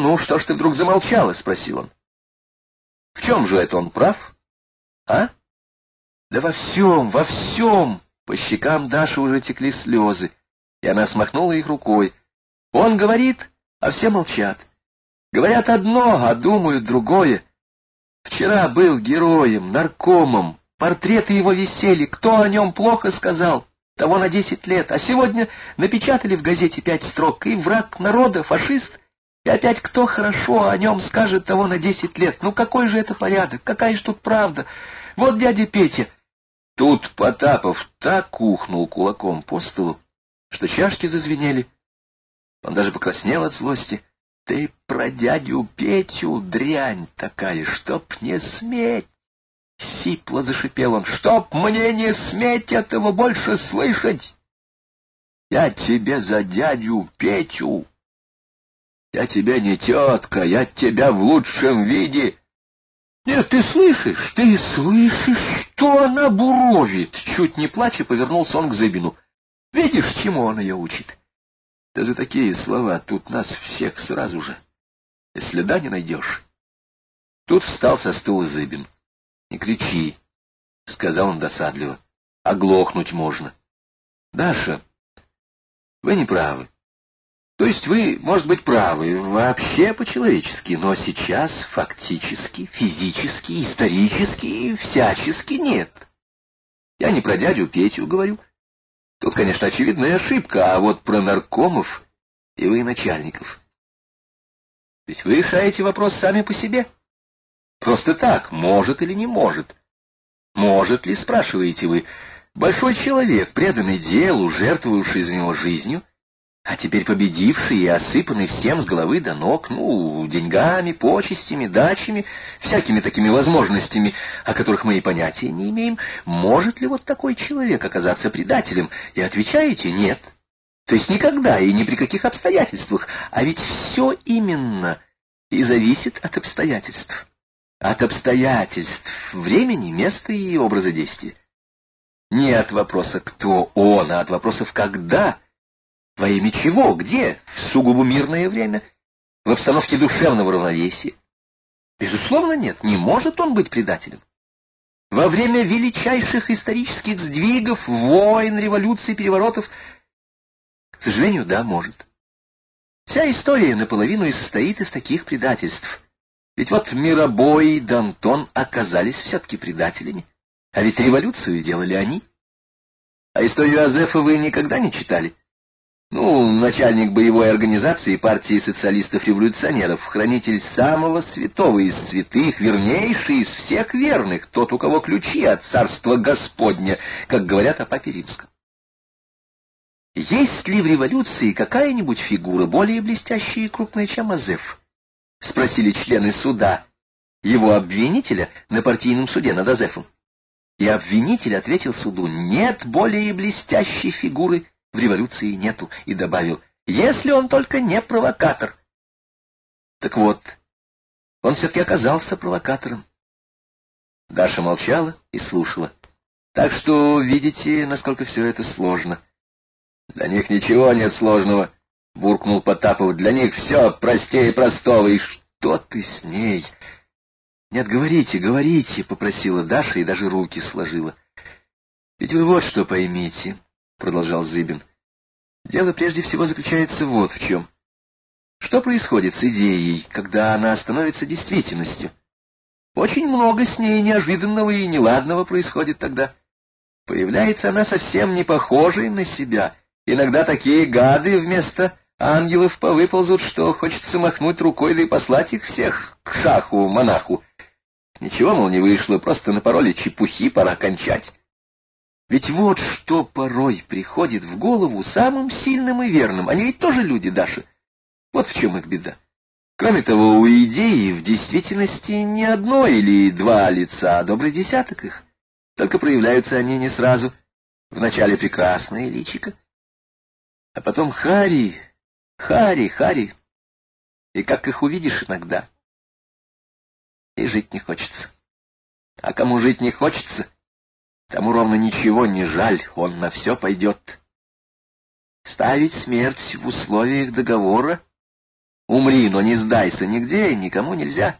«Ну, что ж ты вдруг замолчала?» — спросил он. «В чем же это он прав? А?» «Да во всем, во всем!» По щекам Даши уже текли слезы, и она смахнула их рукой. «Он говорит, а все молчат. Говорят одно, а думают другое. Вчера был героем, наркомом, портреты его висели, кто о нем плохо сказал, того на десять лет, а сегодня напечатали в газете пять строк, и враг народа, фашист, и опять кто хорошо о нем скажет того на десять лет. Ну какой же это порядок, какая же тут правда? Вот дядя Петя. Тут Потапов так ухнул кулаком по столу, что чашки зазвенели. Он даже покраснел от злости. Ты про дядю Петю дрянь такая, чтоб не сметь! Сипло зашипел он. Чтоб мне не сметь этого больше слышать! Я тебе за дядю Петю! Я тебе не тетка, я тебя в лучшем виде... Нет, ты слышишь, ты слышишь, что она буровит? Чуть не плача повернулся он к Зыбину. Видишь, чему он ее учит? Да за такие слова тут нас всех сразу же. И следа не найдешь. Тут встал со стула Зыбин. — Не кричи, — сказал он досадливо. — Оглохнуть можно. — Даша, вы не правы. То есть вы, может быть, правы вообще по-человечески, но сейчас фактически, физически, исторически, всячески нет. Я не про дядю Петю говорю, — Тут, конечно, очевидная ошибка, а вот про наркомов и вы начальников. Ведь вы решаете вопрос сами по себе. Просто так, может или не может. Может ли, спрашиваете вы, большой человек, преданный делу, жертвовавший за него жизнью, а теперь победивший и осыпанный всем с головы до ног, ну, деньгами, почестями, дачами, всякими такими возможностями, о которых мы и понятия не имеем, может ли вот такой человек оказаться предателем? И отвечаете «нет». То есть никогда и ни при каких обстоятельствах, а ведь все именно и зависит от обстоятельств. От обстоятельств, времени, места и образа действия. Не от вопроса «кто он», а от вопросов «когда» Во имя чего? Где? В сугубо мирное время? В обстановке душевного равновесия? Безусловно, нет. Не может он быть предателем. Во время величайших исторических сдвигов, войн, революций, переворотов, к сожалению, да, может. Вся история наполовину и состоит из таких предательств. Ведь вот Мирабой и Дантон оказались все-таки предателями. А ведь революцию делали они. А историю Азефа вы никогда не читали? Ну, начальник боевой организации партии социалистов-революционеров, хранитель самого святого из святых, вернейший из всех верных, тот, у кого ключи от царства Господня, как говорят о папе римском. Есть ли в революции какая-нибудь фигура более блестящая и крупная, чем Азеф? Спросили члены суда, его обвинителя на партийном суде над Азефом. И обвинитель ответил суду, нет более блестящей фигуры, в революции нету, и добавил, если он только не провокатор. Так вот, он все-таки оказался провокатором. Даша молчала и слушала. Так что видите, насколько все это сложно. Для них ничего нет сложного, — буркнул Потапов. Для них все простее простого. И что ты с ней? Нет, говорите, говорите, — попросила Даша и даже руки сложила. Ведь вы вот что поймите продолжал Зыбин. Дело прежде всего заключается вот в чем. Что происходит с идеей, когда она становится действительностью? Очень много с ней неожиданного и неладного происходит тогда. Появляется она совсем не похожей на себя. Иногда такие гады вместо ангелов повыползут, что хочется махнуть рукой да и послать их всех к шаху-монаху. Ничего, мол, не вышло, просто напороли чепухи, пора кончать. Ведь вот что порой приходит в голову самым сильным и верным. Они ведь тоже люди, Даша. Вот в чем их беда. Кроме того, у идеи в действительности не одно или два лица, а добрый десяток их. Только проявляются они не сразу. Вначале прекрасное личико, а потом Хари, Хари, Хари. И как их увидишь иногда, и жить не хочется. А кому жить не хочется, Тому ровно ничего не жаль, он на все пойдет. Ставить смерть в условиях договора Умри, но не сдайся нигде никому нельзя.